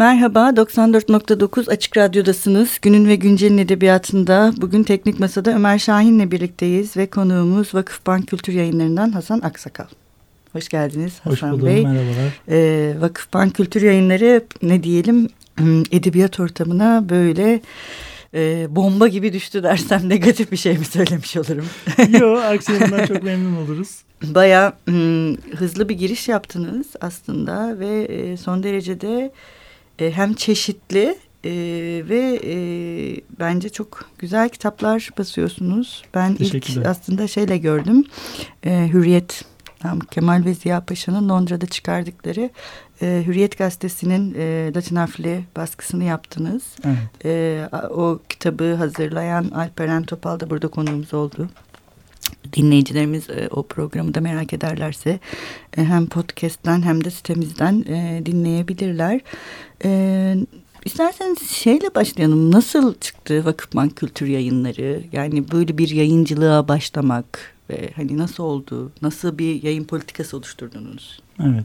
Merhaba, 94.9 Açık Radyo'dasınız. Günün ve Güncel'in edebiyatında bugün Teknik Masa'da Ömer Şahin'le birlikteyiz ve konuğumuz Vakıfbank Kültür Yayınları'ndan Hasan Aksakal. Hoş geldiniz Hasan Hoş buldum, Bey. merhabalar. Ee, Vakıfbank Kültür Yayınları ne diyelim edebiyat ortamına böyle e, bomba gibi düştü dersem negatif bir şey mi söylemiş olurum? Yok, aksine bundan çok memnun oluruz. Baya hızlı bir giriş yaptınız aslında ve e, son derecede e, hem çeşitli e, ve e, bence çok güzel kitaplar basıyorsunuz. Ben ilk aslında şeyle gördüm. E, Hürriyet Kemal ve Ziya Paşa'nın Londra'da çıkardıkları e, Hürriyet Gazetesi'nin e, Latin harfli baskısını yaptınız. Evet. E, o kitabı hazırlayan Alperen Topal da burada konuğumuz oldu dinleyicilerimiz e, o programı da merak ederlerse e, hem podcast'ten hem de sitemizden e, dinleyebilirler. İsterseniz şeyle başlayalım. Nasıl çıktı Vakıfbank Kültür Yayınları? Yani böyle bir yayıncılığa başlamak ve hani nasıl oldu? Nasıl bir yayın politikası oluşturdunuz? Evet.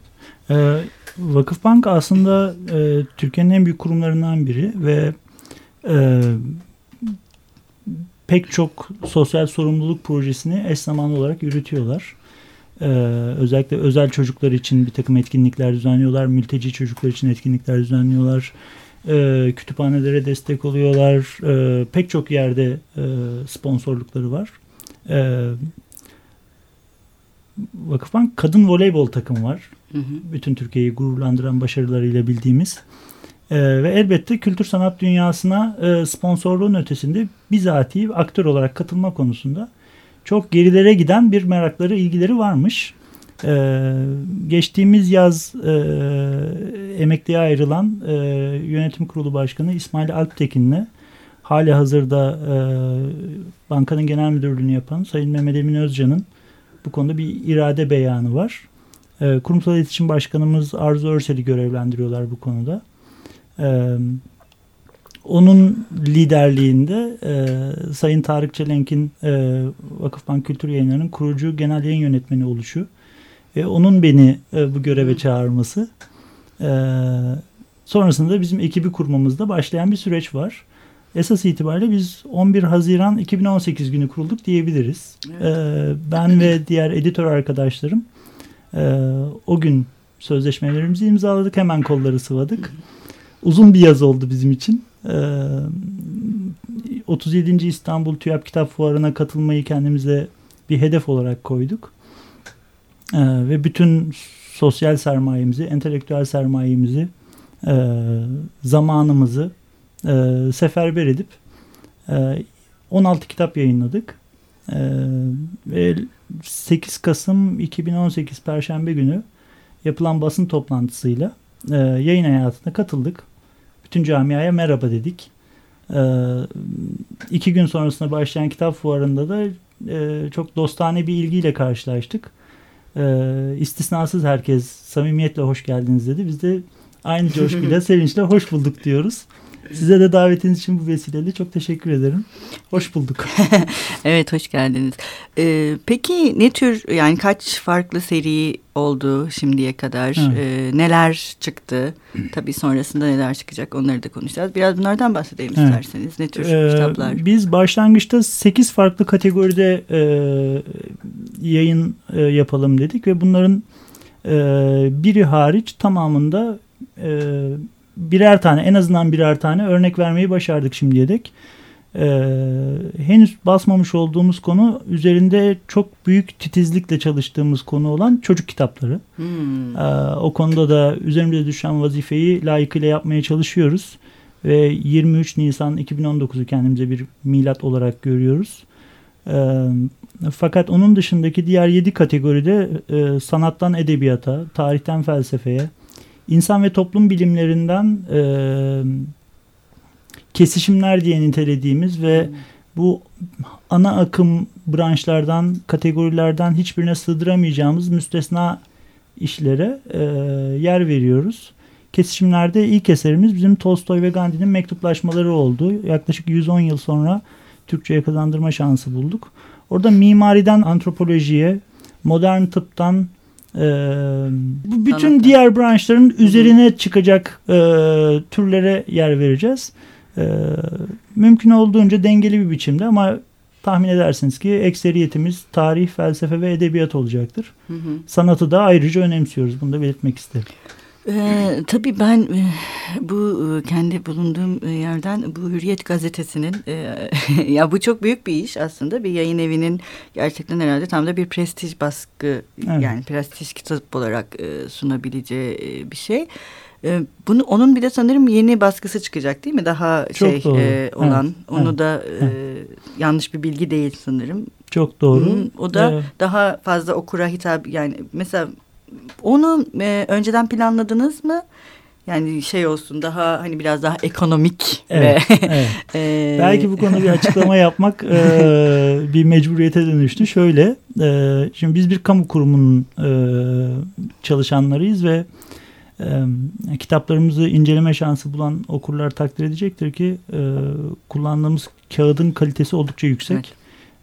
E, Vakıfbank aslında e, Türkiye'nin en büyük kurumlarından biri ve e, pek çok sosyal sorumluluk projesini eş zamanlı olarak yürütüyorlar. Ee, özellikle özel çocuklar için bir takım etkinlikler düzenliyorlar. Mülteci çocuklar için etkinlikler düzenliyorlar. Ee, kütüphanelere destek oluyorlar. Ee, pek çok yerde e, sponsorlukları var. Ee, Vakıfbank kadın voleybol takımı var. Hı hı. Bütün Türkiye'yi gururlandıran başarılarıyla bildiğimiz. E, ve elbette kültür sanat dünyasına e, sponsorluğun ötesinde bizatihi aktör olarak katılma konusunda çok gerilere giden bir merakları, ilgileri varmış. E, geçtiğimiz yaz e, emekliye ayrılan e, yönetim kurulu başkanı İsmail Alptekin'le hali hazırda e, bankanın genel müdürlüğünü yapan Sayın Mehmet Emin Özcan'ın bu konuda bir irade beyanı var. E, kurumsal iletişim başkanımız Arzu Örsel'i görevlendiriyorlar bu konuda. Ee, onun liderliğinde e, Sayın Tarık Çelenk'in e, Vakıfbank Kültür Yayınları'nın kurucu genel yayın yönetmeni oluşu ve onun beni e, bu göreve çağırması e, sonrasında bizim ekibi kurmamızda başlayan bir süreç var. Esas itibariyle biz 11 Haziran 2018 günü kurulduk diyebiliriz. Evet. E, ben ve diğer editör arkadaşlarım e, o gün sözleşmelerimizi imzaladık. Hemen kolları sıvadık. Hı hı uzun bir yaz oldu bizim için. Ee, 37. İstanbul TÜYAP Kitap Fuarı'na katılmayı kendimize bir hedef olarak koyduk. Ee, ve bütün sosyal sermayemizi, entelektüel sermayemizi, e, zamanımızı e, seferber edip e, 16 kitap yayınladık. E, ve 8 Kasım 2018 Perşembe günü yapılan basın toplantısıyla e, yayın hayatına katıldık bütün camiaya merhaba dedik. E, iki gün sonrasında başlayan kitap fuarında da e, çok dostane bir ilgiyle karşılaştık. E, istisnasız herkes samimiyetle hoş geldiniz dedi. Biz de aynı coşkuyla, sevinçle hoş bulduk diyoruz. Size de davetiniz için bu vesileyle çok teşekkür ederim. Hoş bulduk. evet hoş geldiniz. Ee, peki ne tür yani kaç farklı seri oldu şimdiye kadar? Ee, neler çıktı? Tabii sonrasında neler çıkacak onları da konuşacağız. Biraz bunlardan bahsedelim evet. isterseniz. Ne tür ee, kitaplar? Biz başlangıçta sekiz farklı kategoride e, yayın e, yapalım dedik ve bunların e, biri hariç tamamında e, birer tane en azından birer tane örnek vermeyi başardık şimdiye dek. Ee, henüz basmamış olduğumuz konu üzerinde çok büyük titizlikle çalıştığımız konu olan çocuk kitapları. Hmm. Ee, o konuda da üzerimize düşen vazifeyi layıkıyla yapmaya çalışıyoruz. Ve 23 Nisan 2019'u kendimize bir milat olarak görüyoruz. Ee, fakat onun dışındaki diğer 7 kategoride e, sanattan edebiyata, tarihten felsefeye, insan ve toplum bilimlerinden e, kesişimler diye nitelediğimiz ve hmm. bu ana akım branşlardan, kategorilerden hiçbirine sığdıramayacağımız müstesna işlere e, yer veriyoruz. Kesişimlerde ilk eserimiz bizim Tolstoy ve Gandhi'nin mektuplaşmaları oldu. Yaklaşık 110 yıl sonra Türkçe'ye kazandırma şansı bulduk. Orada mimariden antropolojiye, modern tıptan e, bu bütün Anladım. diğer branşların üzerine Hı-hı. çıkacak e, türlere yer vereceğiz. E, mümkün olduğunca dengeli bir biçimde ama tahmin edersiniz ki ekseriyetimiz tarih, felsefe ve edebiyat olacaktır. Hı hı. Sanatı da ayrıca önemsiyoruz. Bunu da belirtmek isterim. Ee, tabii ben e, bu kendi bulunduğum yerden bu Hürriyet gazetesinin e, ya bu çok büyük bir iş aslında bir yayın evinin gerçekten herhalde tam da bir prestij baskı evet. yani prestij kitap olarak e, sunabileceği bir şey. Bunu onun bir de sanırım yeni baskısı çıkacak değil mi? Daha çok şey doğru. e, olan. Evet. Onu evet. da e, yanlış bir bilgi değil sanırım. Çok doğru. Hı, o da evet. daha fazla okura hitap yani mesela onu e, önceden planladınız mı? Yani şey olsun daha hani biraz daha ekonomik evet, ve evet. e, belki bu konuda bir açıklama yapmak e, bir mecburiyete dönüştü. Şöyle e, şimdi biz bir kamu kurumunun e, çalışanlarıyız ve e, kitaplarımızı inceleme şansı bulan okurlar takdir edecektir ki e, kullandığımız kağıdın kalitesi oldukça yüksek evet.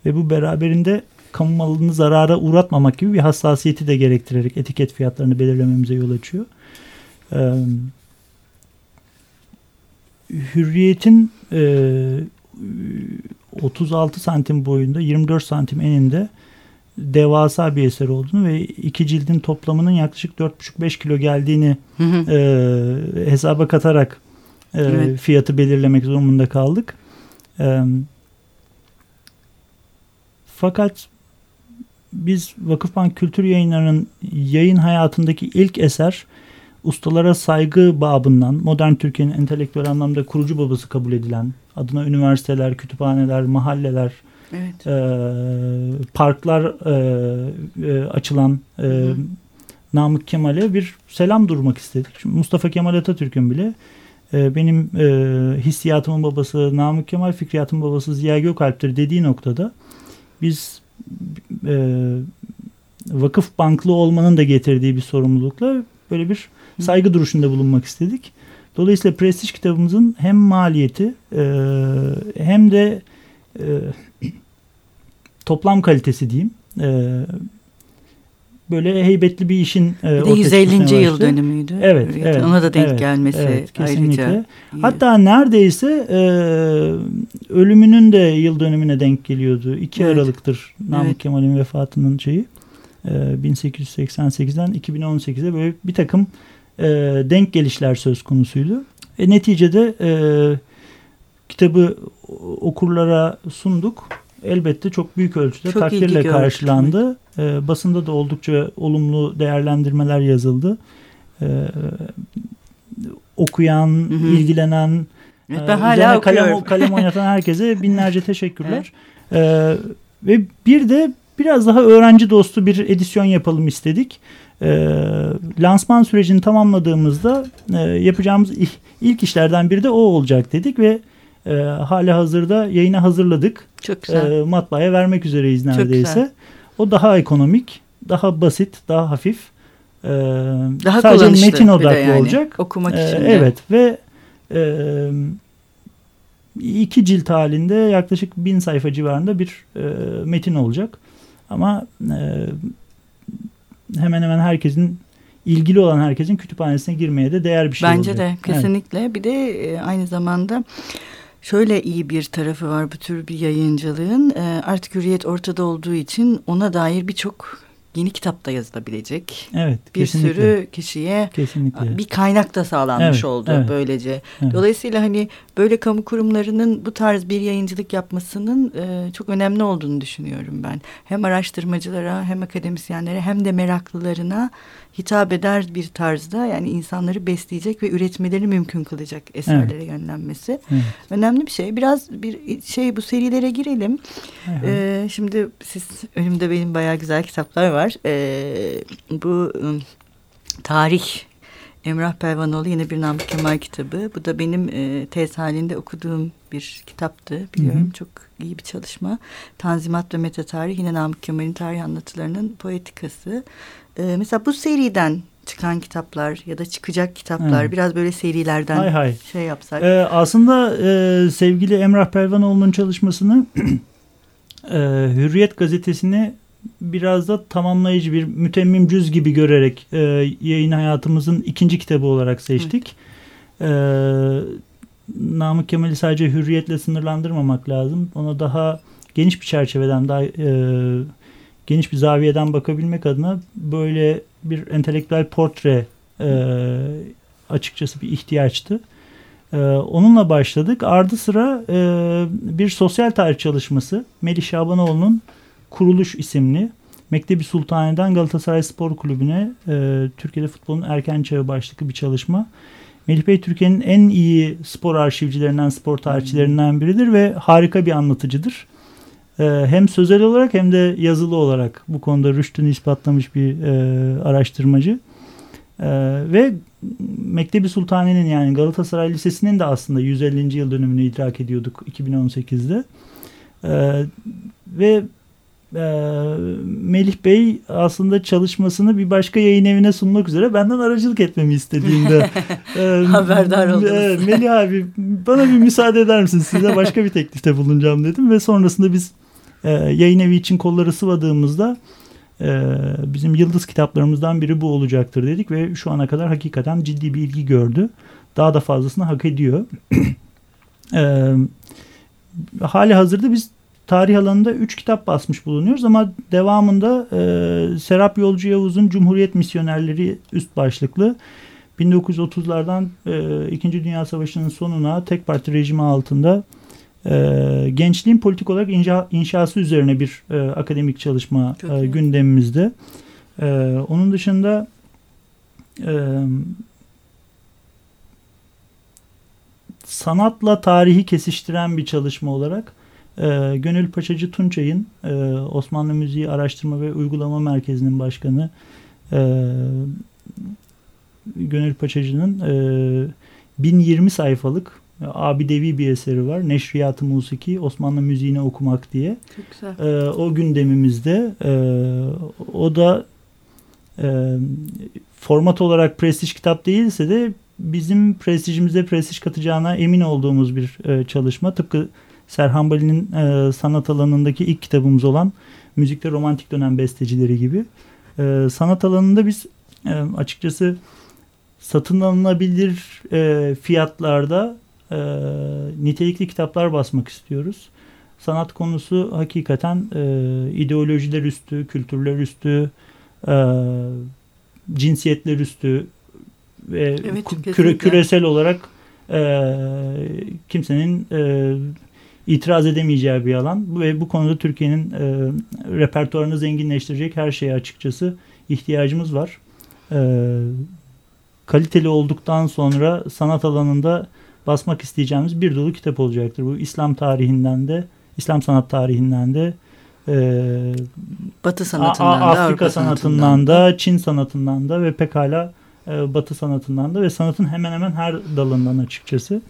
ve bu beraberinde kamu malını zarara uğratmamak gibi bir hassasiyeti de gerektirerek etiket fiyatlarını belirlememize yol açıyor. Ee, hürriyetin e, 36 santim boyunda 24 santim eninde devasa bir eser olduğunu ve iki cildin toplamının yaklaşık 4,5-5 kilo geldiğini E, hesaba katarak e, evet. fiyatı belirlemek zorunda kaldık. E, fakat biz Vakıfbank Kültür Yayınları'nın yayın hayatındaki ilk eser ustalara saygı babından modern Türkiye'nin entelektüel anlamda kurucu babası kabul edilen adına üniversiteler, kütüphaneler, mahalleler, evet. e, parklar e, e, açılan e, Namık Kemal'e bir selam durmak istedik. Şimdi Mustafa Kemal Atatürk'ün bile e, benim e, hissiyatımın babası Namık Kemal, fikriyatımın babası Ziya Gökalp'tir dediği noktada biz e, vakıf banklı olmanın da getirdiği bir sorumlulukla böyle bir saygı duruşunda bulunmak istedik. Dolayısıyla prestij kitabımızın hem maliyeti e, hem de e, toplam kalitesi diyeyim e, böyle heybetli bir işin e, bir de 150. yıl dönümüydü. Evet, evet. Ona da denk evet, gelmesi evet, kesinlikle. ayrıca. Hatta neredeyse e, ölümünün de yıl dönümüne denk geliyordu. 2 evet. Aralık'tır Namık evet. Kemal'in vefatının şeyi. E, 1888'den 2018'e böyle bir takım e, denk gelişler söz konusuydu. E, neticede e, kitabı okurlara sunduk elbette çok büyük ölçüde çok takdirle karşılandı. E, basında da oldukça olumlu değerlendirmeler yazıldı. E, okuyan, hı hı. ilgilenen, evet, ben hala kalem, kalem oynatan herkese binlerce teşekkürler. evet. e, ve bir de biraz daha öğrenci dostu bir edisyon yapalım istedik. E, lansman sürecini tamamladığımızda e, yapacağımız ilk işlerden biri de o olacak dedik ve e, hali hazırda yayına hazırladık. Çok güzel. E, matbaaya vermek üzereyiz neredeyse. O daha ekonomik, daha basit, daha hafif. E, daha sadece metin odaklı yani, olacak. Okumak e, için de. Evet ve e, iki cilt halinde yaklaşık bin sayfa civarında bir e, metin olacak. Ama e, hemen hemen herkesin ilgili olan herkesin kütüphanesine girmeye de değer bir şey Bence olacak. De kesinlikle. Evet. Bir de e, aynı zamanda şöyle iyi bir tarafı var bu tür bir yayıncılığın. E, artık hürriyet ortada olduğu için ona dair birçok yeni kitap da yazılabilecek. Evet, bir kesinlikle. sürü kişiye kesinlikle. bir kaynak da sağlanmış evet, oldu evet, böylece. Evet. Dolayısıyla hani böyle kamu kurumlarının bu tarz bir yayıncılık yapmasının e, çok önemli olduğunu düşünüyorum ben. Hem araştırmacılara hem akademisyenlere hem de meraklılarına hitap eder bir tarzda yani insanları besleyecek ve üretmeleri mümkün kılacak eserlere evet. yönlenmesi. Evet. Önemli bir şey. Biraz bir şey bu serilere girelim. Evet. Ee, şimdi siz önümde benim bayağı güzel kitaplar var. Ee, bu tarih Emrah Pervanoğlu yine bir Namık Kemal kitabı. Bu da benim e, tez halinde okuduğum bir kitaptı. Biliyorum hı hı. çok iyi bir çalışma. Tanzimat ve Meta Tarih yine Namık Kemal'in tarih anlatılarının poetikası. E, mesela bu seriden çıkan kitaplar ya da çıkacak kitaplar evet. biraz böyle serilerden hay hay. şey yapsak. Ee, aslında e, sevgili Emrah Pervanoğlu'nun çalışmasını e, Hürriyet gazetesini biraz da tamamlayıcı bir mütemmim cüz gibi görerek e, yayın hayatımızın ikinci kitabı olarak seçtik. Evet. E, Namık Kemal'i sadece hürriyetle sınırlandırmamak lazım. Ona daha geniş bir çerçeveden, daha e, geniş bir zaviyeden bakabilmek adına böyle bir entelektüel portre e, açıkçası bir ihtiyaçtı. E, onunla başladık. Ardı sıra e, bir sosyal tarih çalışması Melih Şabanoğlu'nun Kuruluş isimli Mektebi Sultani'den Galatasaray Spor Kulübü'ne e, Türkiye'de futbolun erken çağı başlıklı bir çalışma. Melih Bey Türkiye'nin en iyi spor arşivcilerinden, spor tarihçilerinden biridir ve harika bir anlatıcıdır. E, hem sözel olarak hem de yazılı olarak bu konuda rüştünü ispatlamış bir e, araştırmacı. E, ve Mektebi Sultani'nin yani Galatasaray Lisesi'nin de aslında 150. yıl dönümünü idrak ediyorduk 2018'de. E, ve Melih Bey aslında çalışmasını bir başka yayın evine sunmak üzere benden aracılık etmemi istediğinde e, haberdar oldunuz. E, Melih abi bana bir müsaade eder misin size başka bir teklifte bulunacağım dedim ve sonrasında biz e, yayın evi için kolları sıvadığımızda e, bizim yıldız kitaplarımızdan biri bu olacaktır dedik ve şu ana kadar hakikaten ciddi bir ilgi gördü. Daha da fazlasını hak ediyor. e, hali hazırda biz tarih alanında 3 kitap basmış bulunuyoruz ama devamında e, Serap Yolcu Yavuz'un Cumhuriyet Misyonerleri üst başlıklı 1930'lardan e, İkinci Dünya Savaşı'nın sonuna tek parti rejimi altında e, gençliğin politik olarak inşa, inşası üzerine bir e, akademik çalışma e, gündemimizde. E, onun dışında e, sanatla tarihi kesiştiren bir çalışma olarak e, Gönül Paşacı Tunçay'ın e, Osmanlı Müziği Araştırma ve Uygulama Merkezi'nin başkanı e, Gönül Paçacı'nın e, 1020 sayfalık e, abidevi bir eseri var. Neşriyat-ı Musiki Osmanlı Müziğini Okumak diye. Çok güzel. E, o gündemimizde e, o da e, format olarak prestij kitap değilse de bizim prestijimize prestij katacağına emin olduğumuz bir e, çalışma. Tıpkı Serhan Bali'nin e, sanat alanındaki ilk kitabımız olan Müzikte Romantik Dönem Bestecileri gibi. E, sanat alanında biz e, açıkçası satın alınabilir e, fiyatlarda e, nitelikli kitaplar basmak istiyoruz. Sanat konusu hakikaten e, ideolojiler üstü, kültürler üstü, e, cinsiyetler üstü ve evet, küre, küresel olarak e, kimsenin e, itiraz edemeyeceği bir alan ve bu konuda Türkiye'nin e, repertuarını zenginleştirecek her şeye açıkçası ihtiyacımız var. E, kaliteli olduktan sonra sanat alanında basmak isteyeceğimiz bir dolu kitap olacaktır. Bu İslam tarihinden de, İslam sanat tarihinden de, e, Batı sanatından da, Afrika sanatından da, Çin sanatından da ve pekala e, Batı sanatından da ve sanatın hemen hemen her dalından açıkçası.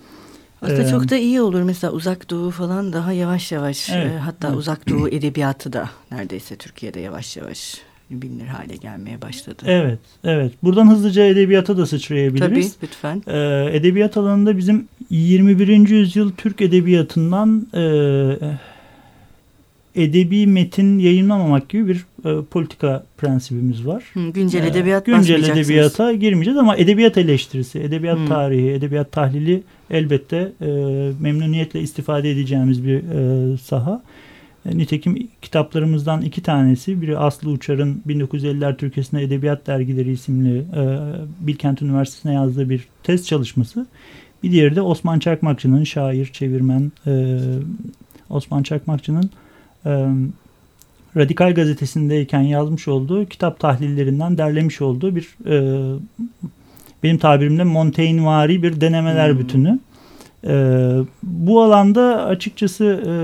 Aslında ee, çok da iyi olur mesela uzak doğu falan daha yavaş yavaş evet, e, hatta evet. uzak doğu edebiyatı da neredeyse Türkiye'de yavaş yavaş bilinir hale gelmeye başladı. Evet, evet. Buradan hızlıca edebiyata da sıçrayabiliriz. Tabii, lütfen. Ee, edebiyat alanında bizim 21. yüzyıl Türk edebiyatından e, edebi metin yayınlamamak gibi bir e, politika prensibimiz var. Hı, güncel edebiyat e, Güncel edebiyata girmeyeceğiz ama edebiyat eleştirisi, edebiyat Hı. tarihi, edebiyat tahlili elbette e, memnuniyetle istifade edeceğimiz bir e, saha. E, nitekim kitaplarımızdan iki tanesi, biri Aslı Uçar'ın 1950'ler Türkiye'sinde Edebiyat Dergileri isimli e, Bilkent Üniversitesi'ne yazdığı bir test çalışması. Bir diğeri de Osman Çakmakçı'nın şair, çevirmen e, Osman Çakmakçı'nın e, Radikal Gazetesi'ndeyken yazmış olduğu kitap tahlillerinden derlemiş olduğu bir e, benim tabirimle Montaignevari bir denemeler hmm. bütünü. E, bu alanda açıkçası e,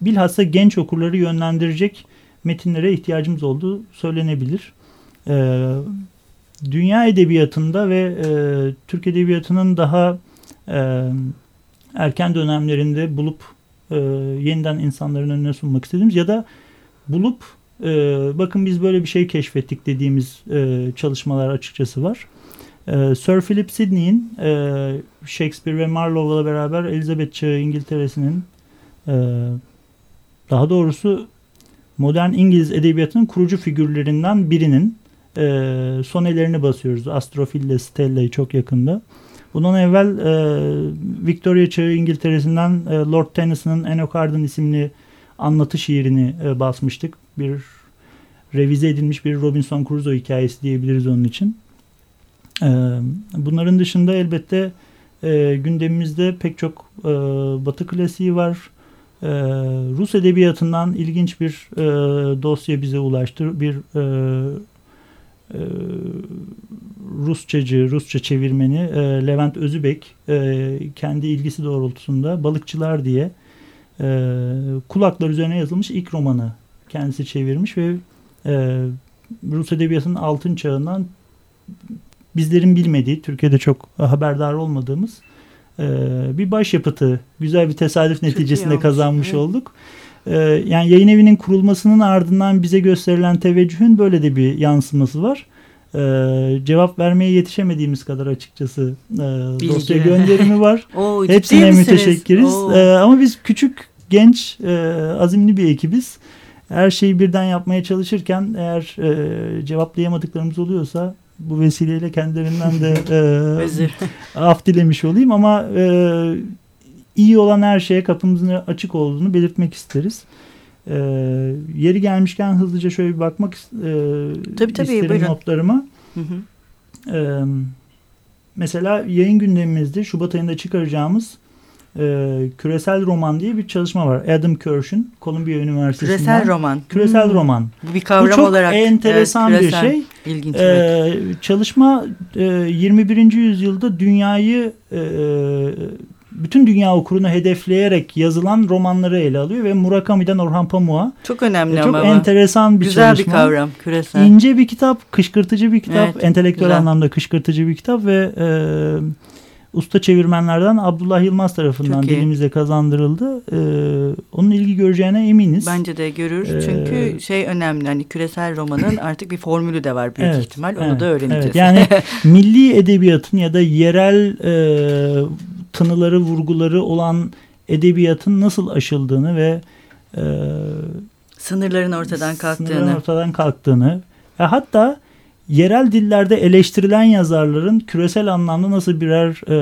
bilhassa genç okurları yönlendirecek metinlere ihtiyacımız olduğu söylenebilir. E, dünya edebiyatında ve e, Türk edebiyatının daha e, erken dönemlerinde bulup e, yeniden insanların önüne sunmak istediğimiz ya da bulup e, bakın biz böyle bir şey keşfettik dediğimiz e, çalışmalar açıkçası var. E, Sir Philip Sidney'in e, Shakespeare ve Marlowe'la beraber Elizabeth Çağı İngiltere'sinin e, daha doğrusu modern İngiliz edebiyatının kurucu figürlerinden birinin e, sonelerini basıyoruz. Astrofil ile Stella'yı çok yakında. Bundan evvel e, Victoria Çağı İngiltere'sinden e, Lord Tennyson'ın Enoch isimli anlatı şiirini e, basmıştık. Bir revize edilmiş bir Robinson Crusoe hikayesi diyebiliriz onun için. E, bunların dışında elbette e, gündemimizde pek çok e, Batı klasiği var. E, Rus edebiyatından ilginç bir e, dosya bize ulaştı. Bir e, e, Rusçacı, Rusça çevirmeni e, Levent Özübek e, kendi ilgisi doğrultusunda Balıkçılar diye e, kulaklar üzerine yazılmış ilk romanı kendisi çevirmiş ve e, Rus edebiyatının altın çağından bizlerin bilmediği, Türkiye'de çok haberdar olmadığımız e, bir başyapıtı, güzel bir tesadüf neticesinde kazanmış evet. olduk. E, yani yayın evinin kurulmasının ardından bize gösterilen teveccühün böyle de bir yansıması var. Ee, cevap vermeye yetişemediğimiz kadar açıkçası e, dosya gönderimi var. Oo, Hepsine müteşekkiriz. Ee, ama biz küçük, genç, e, azimli bir ekibiz. Her şeyi birden yapmaya çalışırken eğer e, cevaplayamadıklarımız oluyorsa bu vesileyle kendilerinden de e, af dilemiş olayım ama e, iyi olan her şeye kapımızın açık olduğunu belirtmek isteriz. E, yeri gelmişken hızlıca şöyle bir bakmak e, tabii, tabii, isterim buyurun. notlarıma. Hı hı. E, mesela yayın gündemimizde Şubat ayında çıkaracağımız e, küresel roman diye bir çalışma var. Adam Kirsch'ün Columbia Üniversitesi'nden. Küresel roman. Küresel hmm. roman. Bu bir kavram Bu çok olarak. enteresan evet, bir şey. İlginç. E, çalışma e, 21. yüzyılda dünyayı e, bütün dünya okurunu hedefleyerek yazılan romanları ele alıyor ve Murakami'den Orhan Pamuk'a çok önemli çok ama enteresan bir güzel çalışma. bir kavram küresel. İnce bir kitap, kışkırtıcı bir kitap, evet, entelektüel güzel. anlamda kışkırtıcı bir kitap ve e, usta çevirmenlerden Abdullah Yılmaz tarafından dilimize kazandırıldı. Ee, onun ilgi göreceğine eminiz. Bence de görür. Ee, Çünkü şey önemli hani küresel romanın artık bir formülü de var büyük evet, ihtimal. Onu evet, da öğreneceğiz. Evet. Yani milli edebiyatın ya da yerel e, tınıları, vurguları olan edebiyatın nasıl aşıldığını ve e, sınırların ortadan kalktığını, sınırların ortadan kalktığını ve hatta yerel dillerde eleştirilen yazarların küresel anlamda nasıl birer e,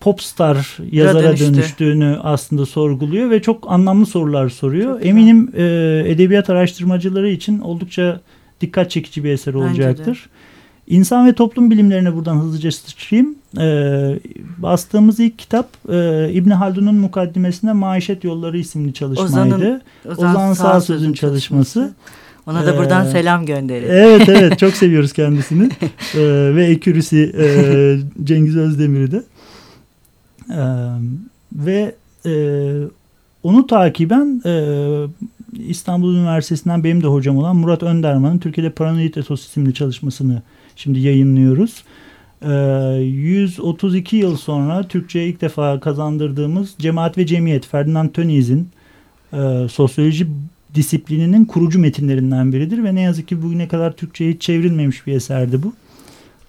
popstar yazara dönüştü. dönüştüğünü aslında sorguluyor ve çok anlamlı sorular soruyor. Çok Eminim e, edebiyat araştırmacıları için oldukça dikkat çekici bir eser olacaktır. İnsan ve toplum bilimlerine buradan hızlıca sıçrayayım. Ee, bastığımız ilk kitap e, İbn Haldun'un mukaddimesinde Maişet Yolları isimli çalışmaydı. Ozan'ın, Ozan, Ozan Sağsöz'ün çalışması. çalışması. Ona da buradan ee, selam gönderelim. Evet evet çok seviyoruz kendisini. ee, ve ekürüsü e, Cengiz Özdemir'i de. Ee, ve e, onu takiben e, İstanbul Üniversitesi'nden benim de hocam olan Murat Önderman'ın Türkiye'de Paranoid Etos isimli çalışmasını şimdi yayınlıyoruz. 132 yıl sonra Türkçe'ye ilk defa kazandırdığımız Cemaat ve Cemiyet Ferdinand Tönnies'in sosyoloji disiplininin kurucu metinlerinden biridir ve ne yazık ki bugüne kadar Türkçe'ye hiç çevrilmemiş bir eserdi bu.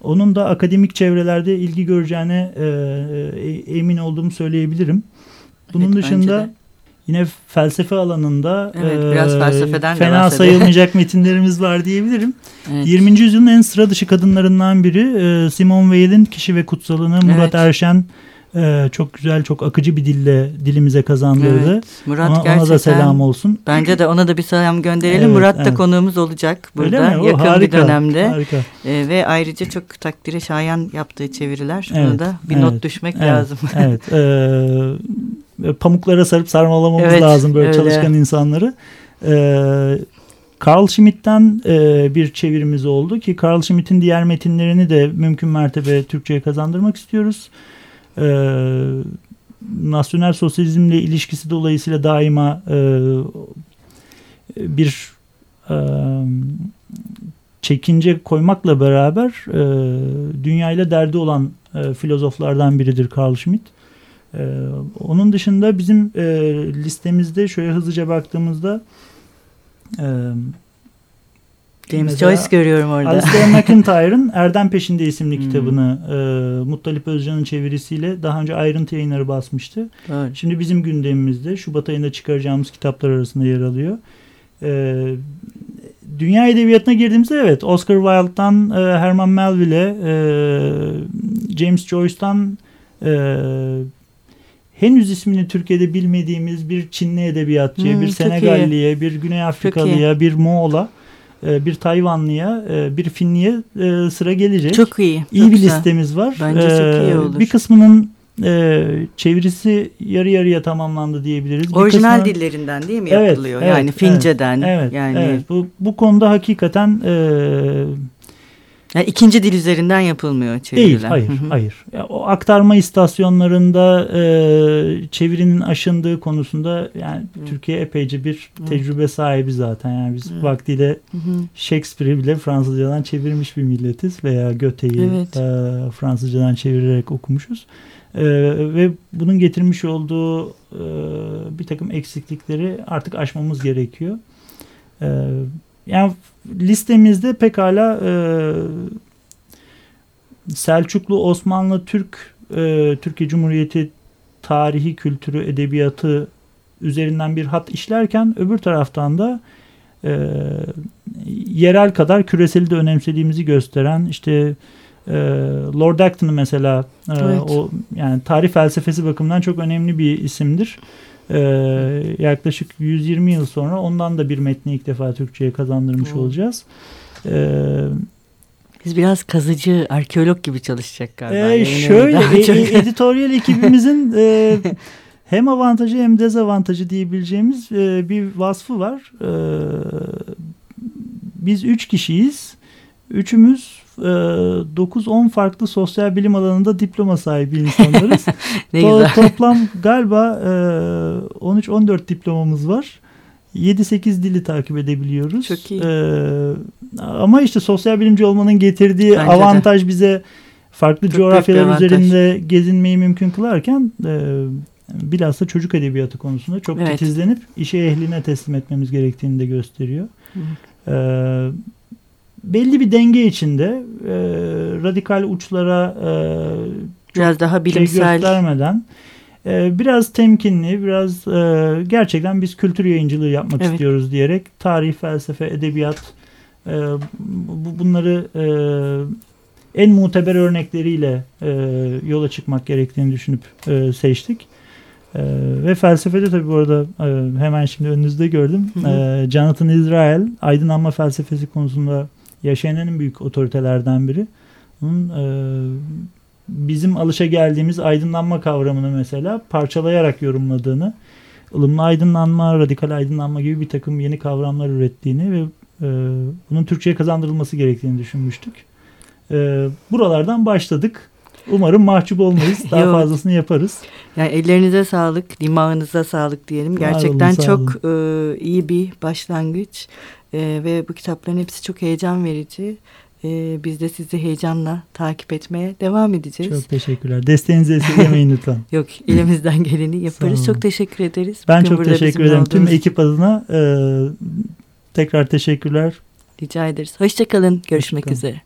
Onun da akademik çevrelerde ilgi göreceğine e, e, emin olduğumu söyleyebilirim. Bunun evet, dışında yine felsefe alanında evet, biraz felsefeden fena sayılmayacak metinlerimiz var diyebilirim. Evet. 20. yüzyılın en sıra dışı kadınlarından biri e, Simone Weil'in Kişi ve Kutsalını Murat evet. Erşen e, çok güzel, çok akıcı bir dille dilimize kazandırdı. Evet, Murat ona, ona da selam olsun. Bence de ona da bir selam gönderelim. Evet, Murat da evet. konuğumuz olacak burada yakın harika, bir dönemde. Harika. E, ve ayrıca çok takdire şayan yaptığı çeviriler. Evet, Ona da bir evet, not düşmek evet, lazım. Evet. E, pamuklara sarıp sarmalamamız evet, lazım böyle öyle. çalışkan insanları. E, Carl Schmitt'ten e, bir çevirimiz oldu ki Carl Schmitt'in diğer metinlerini de mümkün mertebe Türkçe'ye kazandırmak istiyoruz e, nasyonel sosyalizmle ilişkisi dolayısıyla daima e, bir e, çekince koymakla beraber e, dünyayla derdi olan e, filozoflardan biridir Carl Schmitt. E, onun dışında bizim e, listemizde şöyle hızlıca baktığımızda e, James Joyce görüyorum orada. Alistair McIntyre'ın Erdem Peşinde isimli hmm. kitabını e, Muttalip Özcan'ın çevirisiyle daha önce ayrıntı yayınları basmıştı. Evet. Şimdi bizim gündemimizde Şubat ayında çıkaracağımız kitaplar arasında yer alıyor. E, dünya edebiyatına girdiğimizde evet Oscar Wilde'dan e, Herman Melville'e e, James Joyce'dan e, henüz ismini Türkiye'de bilmediğimiz bir Çinli edebiyatçıya, hmm, bir Senegalliye, bir Güney Afrikalıya, bir Moğol'a e, bir Tayvanlıya, e, bir Finliye e, sıra gelecek. Çok iyi. İyi bir güzel. listemiz var. Bence çok iyi olur. Bir kısmının e, çevirisi yarı yarıya tamamlandı diyebiliriz. Orijinal kısmı, dillerinden değil mi yapılıyor? Evet, yani Finceden. Evet, yani evet. Bu, bu konuda hakikaten e, yani ikinci dil üzerinden yapılmıyor çeviriler. Değil, hayır, hayır. Ya, o aktarma istasyonlarında e, çevirinin aşındığı konusunda yani Hı. Türkiye epeyce bir Hı. tecrübe sahibi zaten. Yani biz Hı. vaktiyle. Shakespeare'i bile Fransızcadan çevirmiş bir milletiz veya Goethe'yi evet. e, Fransızcadan çevirerek okumuşuz. E, ve bunun getirmiş olduğu e, bir takım eksiklikleri artık aşmamız gerekiyor. E, yani listemizde pekala e, Selçuklu, Osmanlı, Türk, e, Türkiye Cumhuriyeti tarihi, kültürü, edebiyatı üzerinden bir hat işlerken öbür taraftan da e, yerel kadar küreseli de önemsediğimizi gösteren işte e, Lord Acton mesela e, evet. o yani tarih felsefesi bakımından çok önemli bir isimdir. Ee, yaklaşık 120 yıl sonra ondan da bir metni ilk defa Türkçe'ye kazandırmış hmm. olacağız. Ee, biz biraz kazıcı, arkeolog gibi çalışacak galiba. E, şöyle, e, editoryal ekibimizin e, hem avantajı hem dezavantajı diyebileceğimiz e, bir vasfı var. E, biz üç kişiyiz. Üçümüz 9-10 farklı sosyal bilim alanında diploma sahibi insanlarız. ne to- güzel. Toplam galiba 13-14 diplomamız var. 7-8 dili takip edebiliyoruz. Çok iyi. ama işte sosyal bilimci olmanın getirdiği Bence avantaj de. bize farklı Çok coğrafyalar üzerinde gezinmeyi mümkün kılarken bilhassa çocuk edebiyatı konusunda çok evet. titizlenip işe ehline teslim etmemiz gerektiğini de gösteriyor. Hı belli bir denge içinde e, radikal uçlara e, biraz daha şey bilimsel göstermeden e, biraz temkinli, biraz e, gerçekten biz kültür yayıncılığı yapmak evet. istiyoruz diyerek tarih, felsefe, edebiyat e, bu, bunları e, en muteber örnekleriyle e, yola çıkmak gerektiğini düşünüp e, seçtik. E, ve felsefede tabii bu arada e, hemen şimdi önünüzde gördüm. Hı hı. E, Jonathan Israel aydınlanma felsefesi konusunda yaşayan en büyük otoritelerden biri. Bunun e, bizim alışa geldiğimiz aydınlanma kavramını mesela parçalayarak yorumladığını, ılımlı aydınlanma, radikal aydınlanma gibi bir takım yeni kavramlar ürettiğini ve e, bunun Türkçe'ye kazandırılması gerektiğini düşünmüştük. E, buralardan başladık. Umarım mahcup olmayız. Daha fazlasını yaparız. Yani ellerinize sağlık, dimağınıza sağlık diyelim. Gerçekten olun, çok e, iyi bir başlangıç. E, ve bu kitapların hepsi çok heyecan verici. E, biz de sizi heyecanla takip etmeye devam edeceğiz. Çok teşekkürler. Desteğinizi esirgemeyin lütfen. Yok elimizden geleni yaparız. çok teşekkür ederiz. Ben Bugün çok teşekkür ederim. Olduğunuz... Tüm ekip adına e, tekrar teşekkürler. Rica ederiz. Hoşçakalın. Görüşmek Hoşçakalın. üzere.